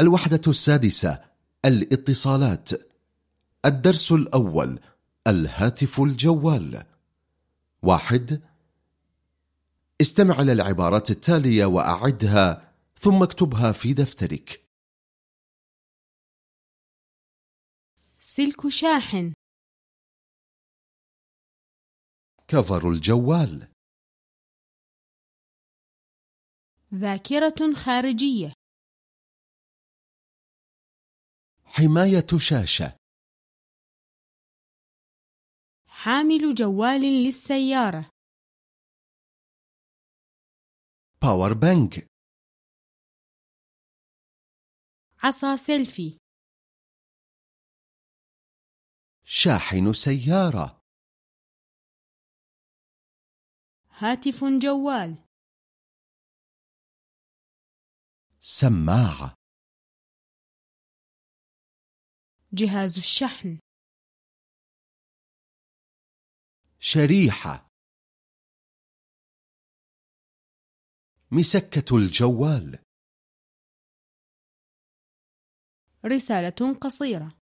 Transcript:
الوحدة السادسة الاتصالات. الدرس الأول الهاتف الجوال. واحد استمع إلى العبارات التالية وأعدها ثم اكتبها في دفترك. سلك شاحن كفر الجوال. ذاكرة خارجية. حماية شاشة. حامل جوال للسيارة. power bank عصا سيلفي. شاحن سيارة. هاتف جوال. سماعة. جهاز الشحن. شريحة. مسكة الجوال. رسالة قصيرة.